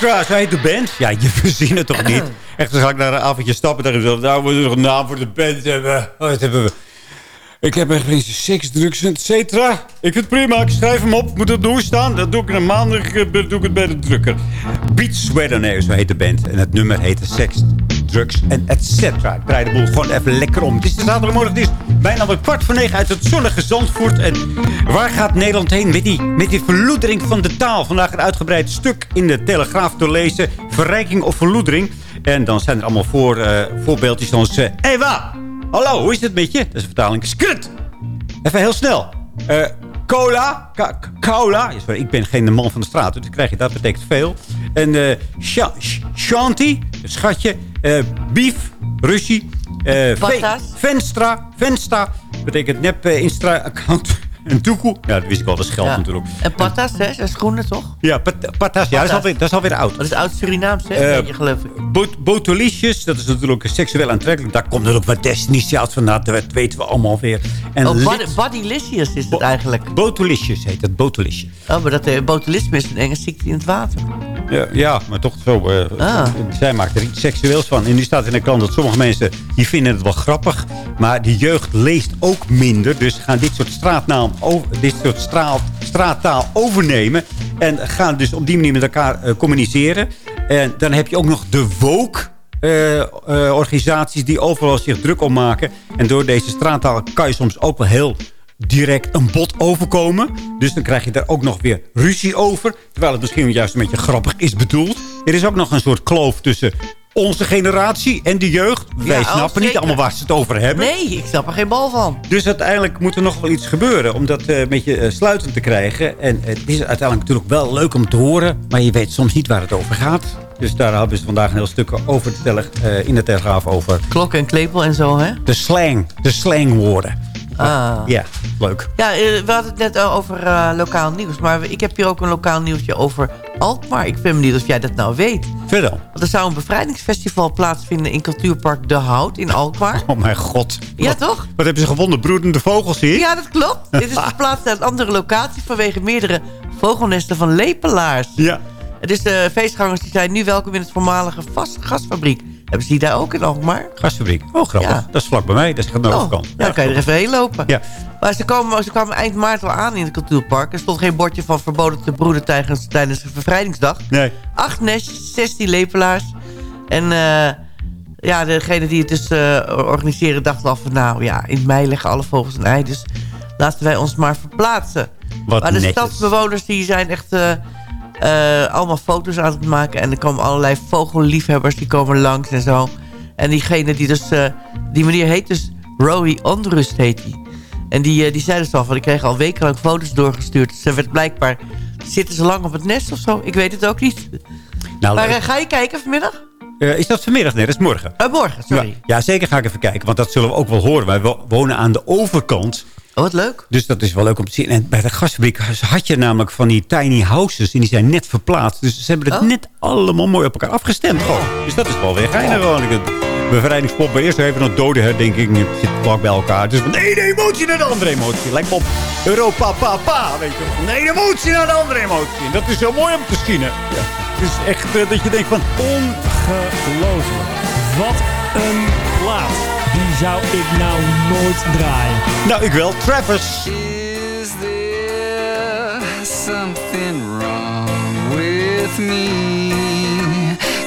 Zo heet de band. Ja, je verzin het toch niet? Echt, dan ga ik naar een avondje stappen. Zeg ik, nou, we nog een naam voor de band hebben. Oh, wat hebben we? Ik heb echt geen seks, drugs, et cetera. Ik vind het prima. Ik schrijf hem op. Moet het doorstaan. Dat doe ik een maandag. eh, Doe ik het bij de drukker. Beat Sweater, nee, zo heet de band. En het nummer heet Sex, Drugs en et cetera. Ik draai de boel gewoon even lekker om. Het is de zaterdagmorgen. Het is bijna kwart voor negen uit het zonnige Zandvoort. En waar gaat Nederland heen met die, met die verloedering van de taal? Vandaag een uitgebreid stuk in de Telegraaf te lezen. Verrijking of verloedering. En dan zijn er allemaal voor, eh, voorbeeldjes zoals... eh Eva, hallo, hoe is het met je? Dat is een vertaling. Skut! Even heel snel. Eh, cola. Cola. Ik ben geen man van de straat. Dus krijg je dat. betekent veel. En sha- sh- shanty. Schatje. Eh beef. Ruzie. eh. Venstra. Vensta. Betekent nep eh. En toekoe. Ja, dat wist ik al. Dat is geld Ja. natuurlijk. En patas, hè? Zijn schoenen, toch? Ja, pat- patas. Ja, dat is, alweer, dat is alweer oud. Dat is oud Surinaams, hè? Eh, je, geloof ik. Bot- dat is natuurlijk seksueel aantrekkelijk. Daar komt er ook wat Destiny's uit vandaan. Dat weten we allemaal weer. En Oh, bodylicious is het eigenlijk. Botulicious heet het, Botulicious. Oh, maar dat uh, botulisme is een enge ziekte in het water. Ja, ja, maar toch zo. eh, Ah. Zij maakt er iets seksueels van. En nu staat in de krant dat sommige mensen... die vinden het wel grappig. Maar die jeugd leest ook minder. Dus gaan dit soort, over, dit soort straat, straattaal overnemen. En gaan dus op die manier met elkaar eh, communiceren. En dan heb je ook nog de woke... eh, eh, organisaties die overal zich druk om maken. En door deze straattaal kan je soms ook wel heel direct een bot overkomen. Dus dan krijg je daar ook nog weer ruzie over. Terwijl het misschien juist een beetje grappig is bedoeld. Er is ook nog een soort kloof tussen onze generatie en de jeugd. Wij oh, snappen niet allemaal waar ze het over hebben. Nee, ik snap er geen bal van. Dus uiteindelijk moet er nog wel iets gebeuren om dat eh, een beetje eh, sluitend te krijgen. En het is uiteindelijk natuurlijk wel leuk om te horen, maar je weet soms niet waar het over gaat. Dus daar hebben ze vandaag een heel stuk over te tellen eh, in de Telegraaf over Klok en klepel en zo, hè? de slang, de slangwoorden. Ah. Ja, leuk. Ja, eh, we hadden het net al over eh, lokaal nieuws. Maar ik heb hier ook een lokaal nieuwsje over Alkmaar. Ik ben benieuwd of jij dat nou weet. Verder. Want er zou een bevrijdingsfestival plaatsvinden in Cultuurpark De Hout in Alkmaar. Oh mijn god. Ja, Wat- toch? Wat hebben ze gevonden? Broedende vogels hier? Ja, dat klopt. Dit is verplaatst naar een andere locatie vanwege meerdere vogelnesten van lepelaars. Ja. Het is de feestgangers die zijn nu welkom in het voormalige vast gasfabriek. Hebben ze die daar ook in Alkmaar? Gasfabriek. Oh, grappig. Ja. Dat is vlak bij mij. Dat is aan de Oh, overkant. ja, dan kan je er even heen lopen. Ja. Maar ze, komen, ze kwamen eind maart al aan in het cultuurpark. Er stond geen bordje van verboden te broeden tijdens, tijdens de bevrijdingsdag. Nee. Acht nestjes, 16 lepelaars. En eh, ja, degene die het dus eh, organiseren dachten al van... nou ja, in mei leggen alle vogels een ei. Dus laten wij ons maar verplaatsen. Wat maar de netjes. stadsbewoners die zijn echt... eh, allemaal foto's aan het maken. En er komen allerlei vogelliefhebbers die komen langs en zo. En diegene die dus... eh, die meneer heet dus Rowie Onrust heet hij. En die, eh, die zei dus al van... ik kreeg al wekenlang foto's doorgestuurd. Ze werd blijkbaar... zitten ze lang op het nest of zo? Ik weet het ook niet. Nou, maar leuk. eh, ga je kijken vanmiddag? Eh, is dat vanmiddag? Nee, dat is morgen. Eh, morgen, sorry. Ja, ja, zeker ga ik even kijken. Want dat zullen we ook wel horen. Wij wo- wonen aan de overkant. Oh, wat leuk. Dus dat is wel leuk om te zien. En bij de gasfabriek had je namelijk van die tiny houses. En die zijn net verplaatst. Dus ze hebben het Oh. net allemaal mooi op elkaar afgestemd. Gewoon. Dus dat is wel weer geinig. Gewoon. Bevrijdingspop bij eerst even nog doden herdenking. Het zit vlak bij elkaar. Dus van de ene emotie naar de andere emotie. Lijkt me op Europa, pa, pa. Weet je. Van de ene emotie naar de andere emotie. En dat is heel mooi om te zien. hè. Ja. Het is echt eh, dat je denkt van... Ongelooflijk. Wat een plaat. Die zou ik nou nooit draaien. Nou, ik wel. Travis. Is there something wrong with me?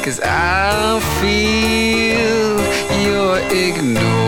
Cause I feel you're ignoring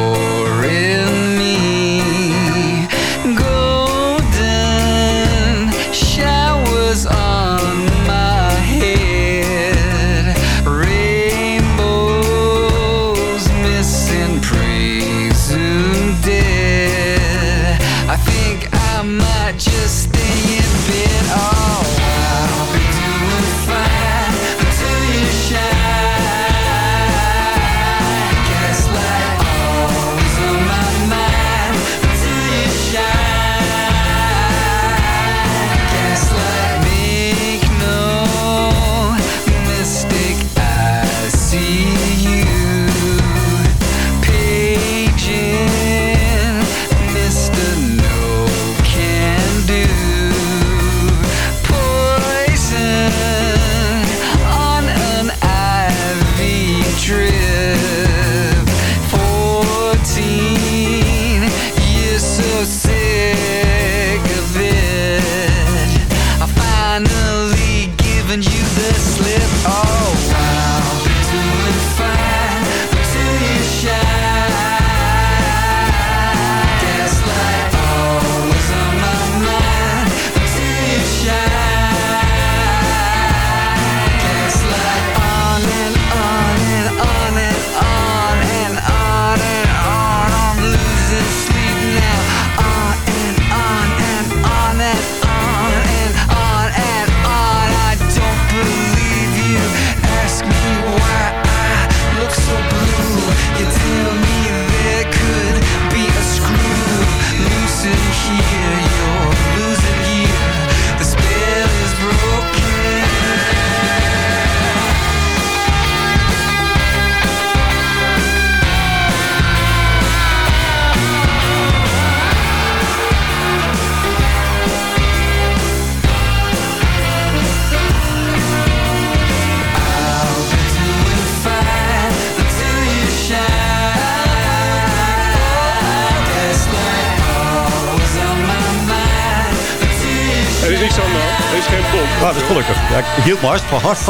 hield me vast.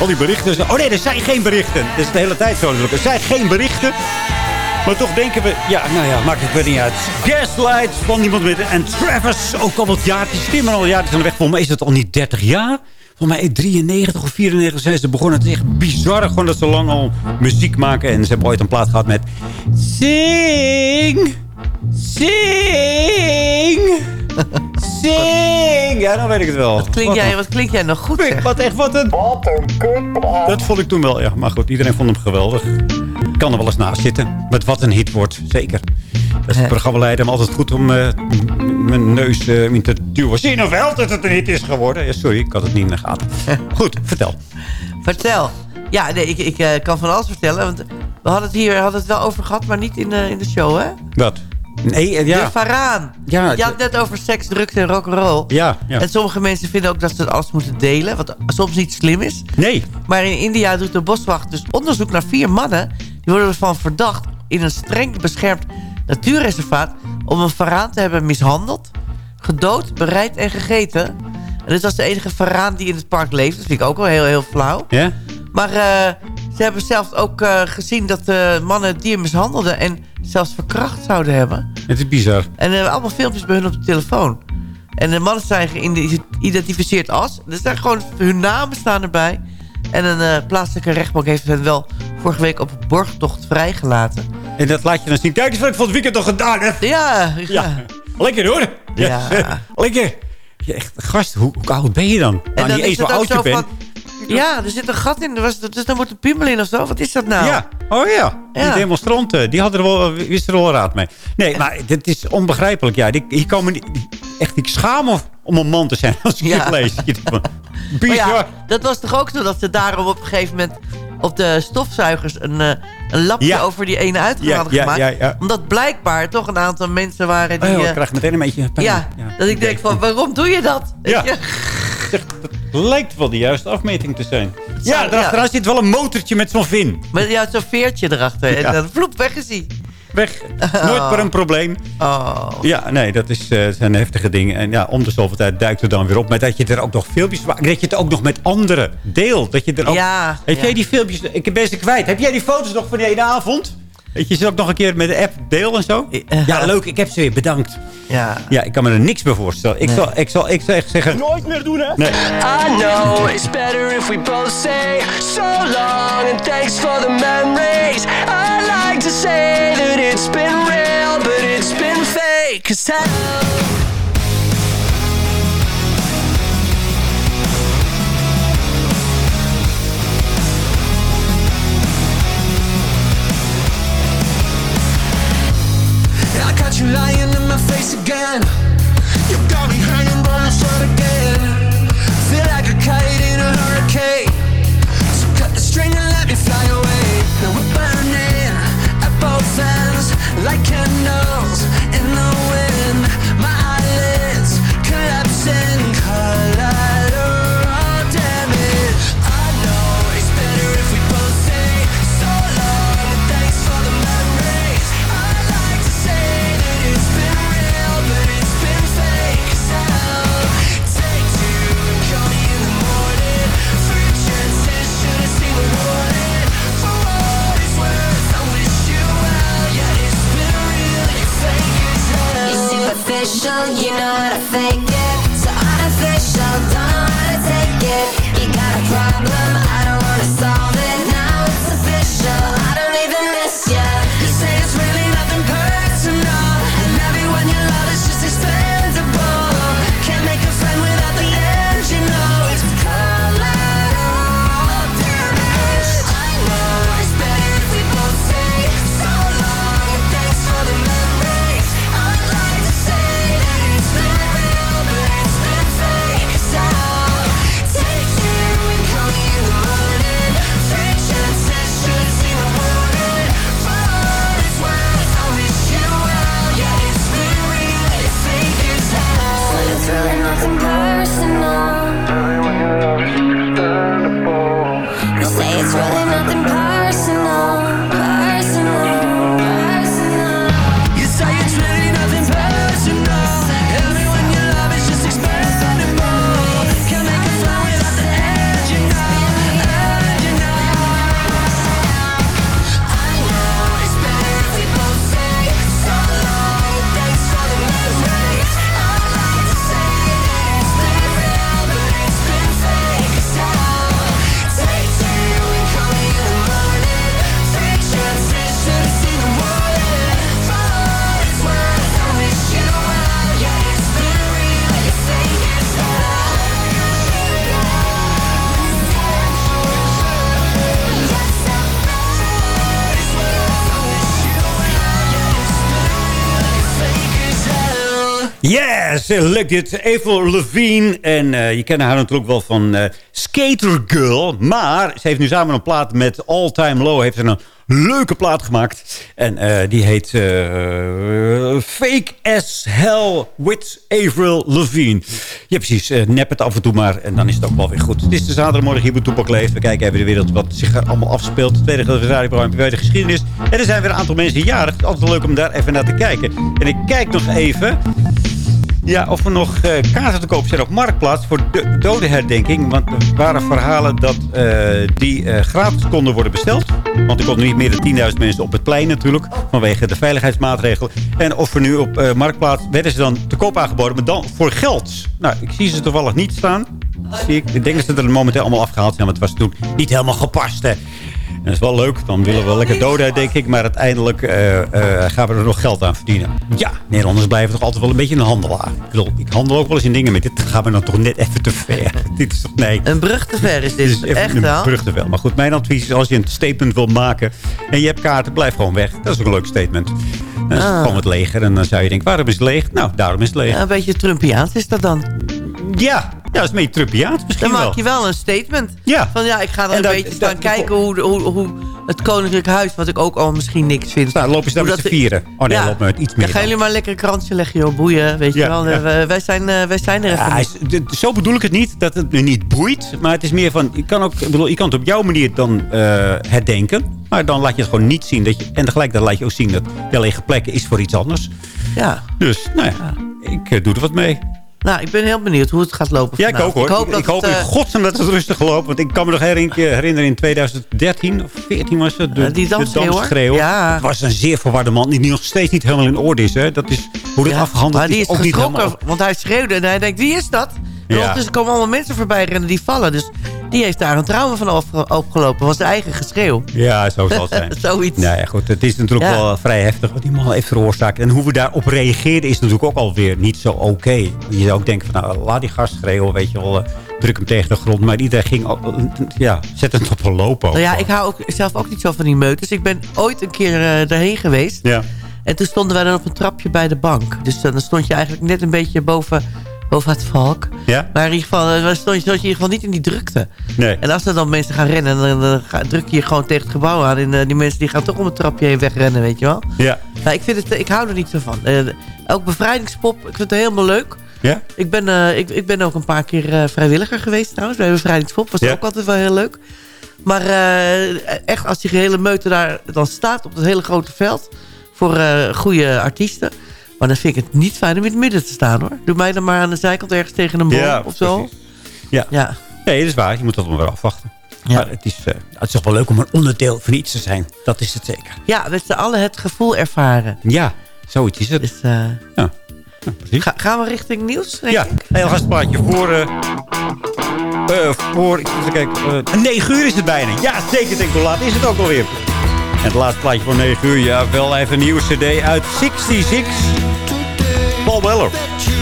Al die berichten. Oh nee, er zijn geen berichten. Dat is de hele tijd zo. Er zijn geen berichten. Maar toch denken we... Ja, nou ja, maakt het weer niet uit. Gaslight van niemand meer. En Travis, ook al wat jaar. Die stimmen al jaren zijn weg. Volgens mij is het al niet 30 jaar. Volgens mij 93 of 94 zijn ze begonnen. Het is echt bizar gewoon dat ze lang al muziek maken. En ze hebben ooit een plaat gehad met... Sing! Sing! Sing! Ja, dan weet ik het wel. Wat klink, jij, wat klink jij nog goed, zeg. Wat echt, wat een... Wat een kutplaat. Dat vond ik toen wel, ja. Maar goed, iedereen vond hem geweldig. Ik kan er wel eens naast zitten. Met wat een hit wordt, zeker. Dat is het programmaleider hem altijd goed om eh, mijn neus eh, in te duwen. Zie je nou wel dat het een hit is geworden? Ja, sorry, ik had het niet in de gaten. Goed, vertel. Vertel. Ja, nee, ik, ik eh, kan van alles vertellen. Want we hadden het hier hadden het wel over gehad, maar niet in de, in de show, hè? Wat? Nee, eh, ja. De Varaan. Ja, Je had het net over seks, drugs en rock'n'roll. Ja, ja. En sommige mensen vinden ook dat ze alles moeten delen. Wat soms niet slim is. Nee. Maar in India doet de boswacht dus onderzoek naar vier mannen. Die worden ervan verdacht in een streng beschermd natuurreservaat... om een varaan te hebben mishandeld, gedood, bereid en gegeten. En dit was de enige varaan die in het park leeft. Dat vind ik ook wel heel, heel flauw. Ja? Maar eh, ze hebben zelfs ook eh, gezien dat de mannen het dier mishandelden... en zelfs verkracht zouden hebben. Het is bizar. En hebben allemaal filmpjes bij hun op de telefoon. En de mannen zijn geïdentificeerd als... Er zijn gewoon hun namen staan erbij. En een eh, plaatselijke rechtbank heeft hen wel vorige week op borgtocht vrijgelaten. En dat laat je dan zien. Kijk eens wat ik van het weekend nog gedaan heb. Ja. Ja. Lekker hoor. Ja. Lekker. Ja, echt, gast, hoe, hoe oud ben je dan? nou, niet is eens zo het ook oud je zo bent. Ja, er zit een gat in. Er was- Dus daar moet een piemel in of zo. Wat is dat nou? Ja, oh ja. Die demonstranten, die hadden er wel, wisten er wel raad mee. Nee, maar dit is onbegrijpelijk. Ja, die, hier komen niet, echt, ik schaam me om een man te zijn als ik Ja. dit lees. Bizar. ja, dat was toch ook zo dat ze daarom op een gegeven moment op de stofzuigers een, eh, een lapje Ja. over die ene uitgang Ja, hadden gemaakt. ja. Omdat blijkbaar toch een aantal mensen waren die... Oh, ik eh, krijg meteen een beetje pijn. ja, dat ik denk van waarom doe je dat? Ja. Lijkt wel de juiste afmeting te zijn. Ja, ja. zit wel een motortje met zo'n vin. Met ja, zo'n veertje erachter. Ja. En dan vloep, weg is hij. Weg. Nooit meer een probleem. Oh. Ja, nee, dat is, eh, zijn heftige dingen. En ja, om de zoveel tijd duikt er dan weer op. Maar dat je er ook nog filmpjes maakt. Dat je het ook nog met anderen deelt. Dat je er ook... Ja, Heb jij die filmpjes... Ik ben ze kwijt. Heb jij die foto's nog van die ene avond? Dat je ze ook nog een keer met de app deel en zo? Ja, leuk. Ik heb ze weer. Bedankt. Ja. Ja, ik kan me er niks bij voorstellen. Ik, Nee. zal, ik, zal, ik zal echt zeggen... Nooit meer doen, hè? Nee. I know it's better if we both say so long and thanks for the memories. I like to say that it's been real, but it's been fake. Cause. I face again. You got me hanging by my throat again. Feel like a kite in a hurricane. So cut the string and let me fly away. Now we're burning at both ends like candles you know how to fake Say it's really nothing personal, leuk dit. Avril Lavigne. En eh, je kent haar natuurlijk wel van eh, Skater Girl. Maar ze heeft nu samen een plaat met All Time Low. Heeft ze een leuke plaat gemaakt. En eh, die heet Fake as Hell with Avril Lavigne. Ja, precies. nep het af en toe maar. En dan is het ook wel weer goed. Het is de zaterdagmorgen hier bij Toepak Leeft. We kijken even de wereld wat zich er allemaal afspeelt. Het tweede radioprogramma bij de geschiedenis. En er zijn weer een aantal mensen jarig. Het is altijd leuk om daar even naar te kijken. En ik kijk nog even... Ja, of er nog eh, kaarten te koop zijn op Marktplaats voor de dodenherdenking. Want er waren verhalen dat eh, die eh, gratis konden worden besteld. Want er konden niet meer dan 10.000 mensen op het plein natuurlijk. Vanwege de veiligheidsmaatregelen. En of er nu op Marktplaats werden ze dan te koop aangeboden. Maar dan voor geld. Nou, ik zie ze toevallig niet staan. Ik. ik denk dat ze er momenteel allemaal afgehaald zijn. Want het was toen niet helemaal gepast. Hè. En dat is wel leuk. Dan willen we wel lekker doden, denk ik. Maar uiteindelijk eh, eh, gaan we er nog geld aan verdienen. Ja, Nederlanders blijven toch altijd wel een beetje een handelaar. Ik bedoel, ik handel ook wel eens in dingen. Maar dit gaan we dan toch net even te ver. dit is toch, nee. Een brug te ver is dit. Dit is even Echt een wel. brug te veel. Maar goed, mijn advies is als je een statement wil maken... en je hebt kaarten, blijf gewoon weg. Dat is ook een leuk statement. Dan Ah. gewoon het leger. En dan zou je denken, waarom is het leeg? Nou, daarom is het leeg. Ja, een beetje Trumpiaans is dat dan. Ja, ja dat is beetje Trumpiaans misschien Dan wel. maak je wel een statement. Ja. Van ja, ik ga er En een dat- beetje dat- staan kijken hoe, hoe, hoe het koninklijk huis, wat ik ook al misschien niks vind. Nou, lopen ze daar met z'n vieren. Oh nee, Ja. loop met iets Dan meer gaan dan. jullie maar lekker een krantje leggen, joh. Boeien, weet je wel. ja. Eh, wij, wij zijn, eh, wij zijn er even is- zo bedoel ik het niet, dat het me niet boeit. Maar het is meer van, je kan, ook, ik bedoel, je kan het op jouw manier dan eh, herdenken. Maar dan laat je het gewoon niet zien. Dat je, en tegelijkertijd laat je ook zien dat de lege plekken is voor iets anders. Ja. Dus, nou ja, ik doe er wat mee. Nou, ik ben heel benieuwd hoe het gaat lopen Ja, ik ook hoor. Ik Ik hoop, ik dat hoop het, in eh, godsnaam dat het rustig loopt. Want ik kan me nog herinneren, in 2013 of 14 was het. De, Eh, die dansschreeuw. Ja. Het was een zeer verwarde man die nog steeds niet helemaal in orde is. Hè. Dat is hoe dit ja, afgehandeld maar die is. is ook niet helemaal... want hij schreeuwde en hij denkt, wie is dat? En Ja. ondertussen komen allemaal mensen voorbij rennen die vallen. Dus die heeft daar een trauma van opge- opgelopen. was zijn eigen geschreeuw. Ja, zo zal het zijn. Zoiets. Nou ja, goed. Het is natuurlijk Ja. wel vrij heftig wat die man heeft veroorzaakt. En hoe we daarop reageerden is natuurlijk ook alweer niet zo oké. Je zou ook denken van, nou, laat die gast schreeuwen, weet je wel. eh, druk hem tegen de grond. Maar iedereen ging, eh, ja, zet hem op een lopen. Nou ja, ik hou ook zelf ook niet zo van die meuters. Ik ben ooit een keer eh, daarheen geweest. Ja. En toen stonden wij dan op een trapje bij de bank. Dus dan stond je eigenlijk net een beetje boven, boven het valk. Ja? Maar in ieder geval eh, stond je, stond je in ieder geval niet in die drukte. Nee. En als er dan mensen gaan rennen, dan, dan ga- druk je je gewoon tegen het gebouw aan. En eh, die mensen die gaan toch om het trapje heen wegrennen, weet je wel. Ja. Nou, ik, vind het, ik hou er niet zo van. Eh, ook bevrijdingspop, ik vind het helemaal leuk. Ja? Ik ben, eh, ik, ik ben ook een paar keer eh, vrijwilliger geweest trouwens. Bij bevrijdingspop was Ja. ook altijd wel heel leuk. Maar eh, echt, als die gehele meute daar dan staat op dat hele grote veld... voor eh, goede artiesten... maar dan vind ik het niet fijn om in het midden te staan, hoor. Doe mij dan maar aan de zijkant ergens tegen een boom Ja, of zo. precies. Ja. Ja. Nee, dat is waar. Je moet dat maar weer afwachten. Ja. Maar het is, eh, het is toch wel leuk om een onderdeel van iets te zijn. Dat is het zeker. Ja, met z'n allen het gevoel ervaren. Ja, zoiets is het. Dus, eh, Ja, ja precies. ga- gaan we richting nieuws? denk Ja, ik? een heel gastplaatje voor... eh voor, ik even kijken, eh 9 uur is het bijna. Ja, zeker. Denk ik, hoe laat is het ook alweer? En het laatste plaatje voor 9 uur. Ja, wel even een nieuwe cd uit 66. Paul Weller.